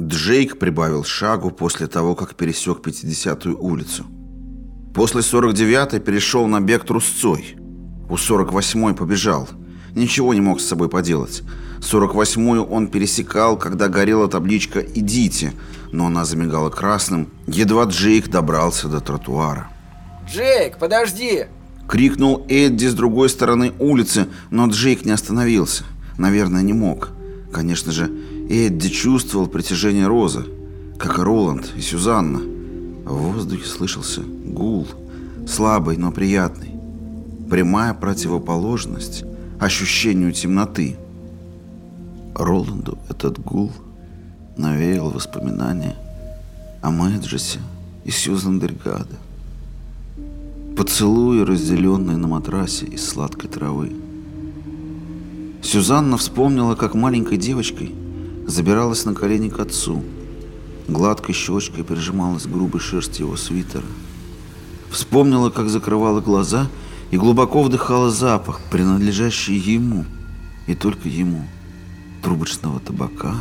Джейк прибавил шагу после того, как пересек 50-ю улицу. После 49-й перешел на бег трусцой. У 48-й побежал. Ничего не мог с собой поделать. 48-ю он пересекал, когда горела табличка «Идите», но она замигала красным. Едва Джейк добрался до тротуара. «Джейк, подожди!» Крикнул Эдди с другой стороны улицы, но Джейк не остановился. Наверное, не мог. Конечно же, Эдди чувствовал притяжение Розы, как и Роланд и Сюзанна. В воздухе слышался гул, слабый, но приятный. Прямая противоположность ощущению темноты. Роланду этот гул навеял воспоминания о Мэджесе и Сьюзан Дельгадо. Поцелуи, разделенные на матрасе из сладкой травы. Сюзанна вспомнила, как маленькой девочкой забиралась на колени к отцу, гладкой щечкой прижималась к грубой шерсти его свитера. Вспомнила, как закрывала глаза и глубоко вдыхала запах, принадлежащий ему и только ему, трубочного табака,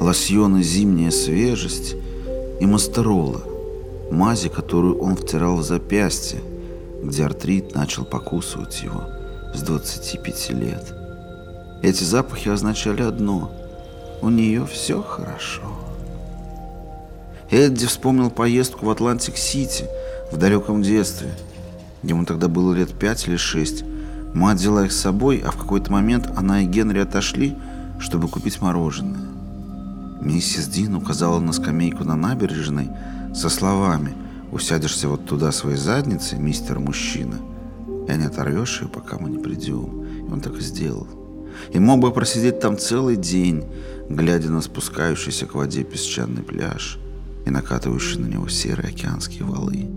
лосьона «Зимняя свежесть» и мастерола, мази, которую он втирал в запястье, где артрит начал покусывать его с 25 лет. Эти запахи означали одно – у нее все хорошо. Эдди вспомнил поездку в Атлантик-Сити в далеком детстве. Ему тогда было лет пять или шесть. Мать взяла их с собой, а в какой-то момент она и Генри отошли, чтобы купить мороженое. Миссис Дин указала на скамейку на набережной со словами «Усядешься вот туда своей задницей, мистер мужчина, и не оторвешь ее, пока мы не придем». И он так и сделал и мог бы просидеть там целый день, глядя на спускающийся к воде песчаный пляж и накатывающие на него серые океанские валы.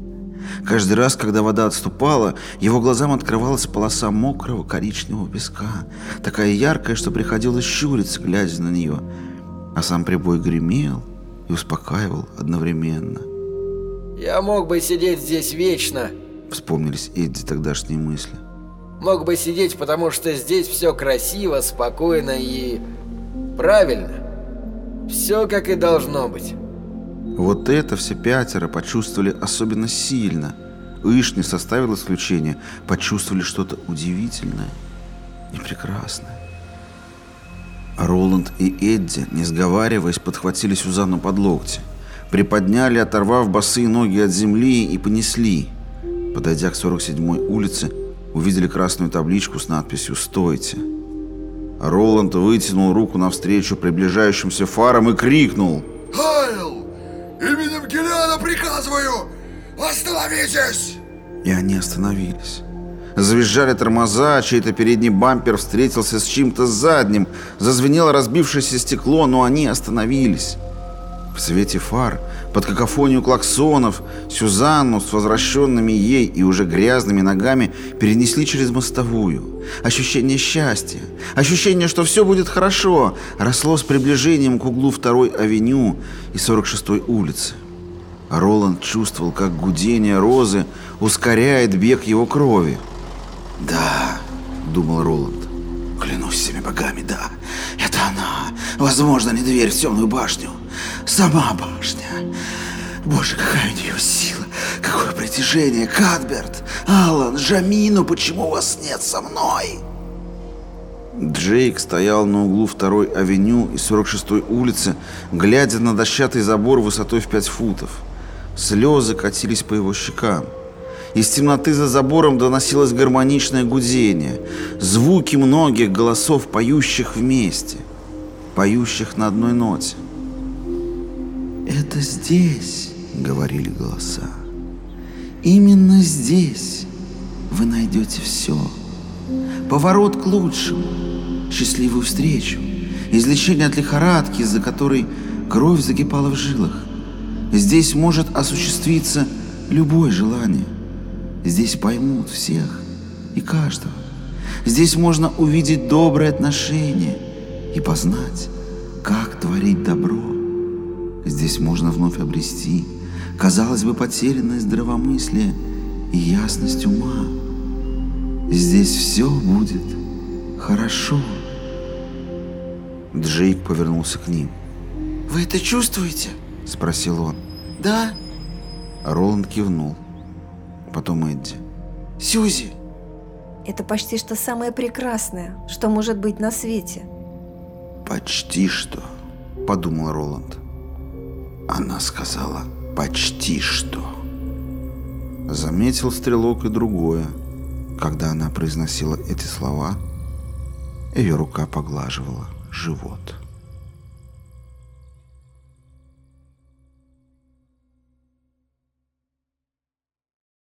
Каждый раз, когда вода отступала, его глазам открывалась полоса мокрого коричневого песка, такая яркая, что приходилось щуриться, глядя на нее, а сам прибой гремел и успокаивал одновременно. «Я мог бы сидеть здесь вечно», — вспомнились Эдди тогдашние мысли. Мог бы сидеть, потому что здесь все красиво, спокойно и... правильно. Все как и должно быть. Вот это все пятеро почувствовали особенно сильно. Иш не составил исключения, почувствовали что-то удивительное и прекрасное. Роланд и Эдди, не сговариваясь, подхватили Сюзанну под локти. Приподняли, оторвав босые ноги от земли и понесли. Подойдя к 47-й улице, увидели красную табличку с надписью «Стойте». Роланд вытянул руку навстречу приближающимся фарам и крикнул «Хайл! Именем Гелиана приказываю! Остановитесь!» И они остановились. Завизжали тормоза, чей-то передний бампер встретился с чем-то задним, зазвенело разбившееся стекло, но они остановились. В свете фар, под какофонию клаксонов, Сюзанну с возвращенными ей и уже грязными ногами перенесли через мостовую. Ощущение счастья, ощущение, что все будет хорошо, росло с приближением к углу второй авеню и 46-й улицы. Роланд чувствовал, как гудение розы ускоряет бег его крови. «Да», — думал Роланд, — «клянусь всеми богами, да, это она, возможно, не дверь в темную башню». Сама башня. Боже, какая у нее сила, какое притяжение. Кадберт, Алан, Жамину, почему вас нет со мной? Джейк стоял на углу второй авеню и 46-й улицы, глядя на дощатый забор высотой в 5 футов. Слезы катились по его щекам. Из темноты за забором доносилось гармоничное гудение, звуки многих голосов, поющих вместе, поющих на одной ноте. «Это здесь», — говорили голоса. «Именно здесь вы найдете все. Поворот к лучшему, счастливую встречу, излечение от лихорадки, из-за которой кровь закипала в жилах. Здесь может осуществиться любое желание. Здесь поймут всех и каждого. Здесь можно увидеть добрые отношения и познать, как творить добро. Здесь можно вновь обрести, казалось бы, потерянное здравомыслие и ясность ума. Здесь все будет хорошо. Джейк повернулся к ним. Вы это чувствуете? Спросил он. Да? Роланд кивнул. Потом Эдди. Сьюзи, Это почти что самое прекрасное, что может быть на свете. «Почти что», — подумал Роланд. Она сказала «почти что». Заметил стрелок и другое. Когда она произносила эти слова, ее рука поглаживала живот.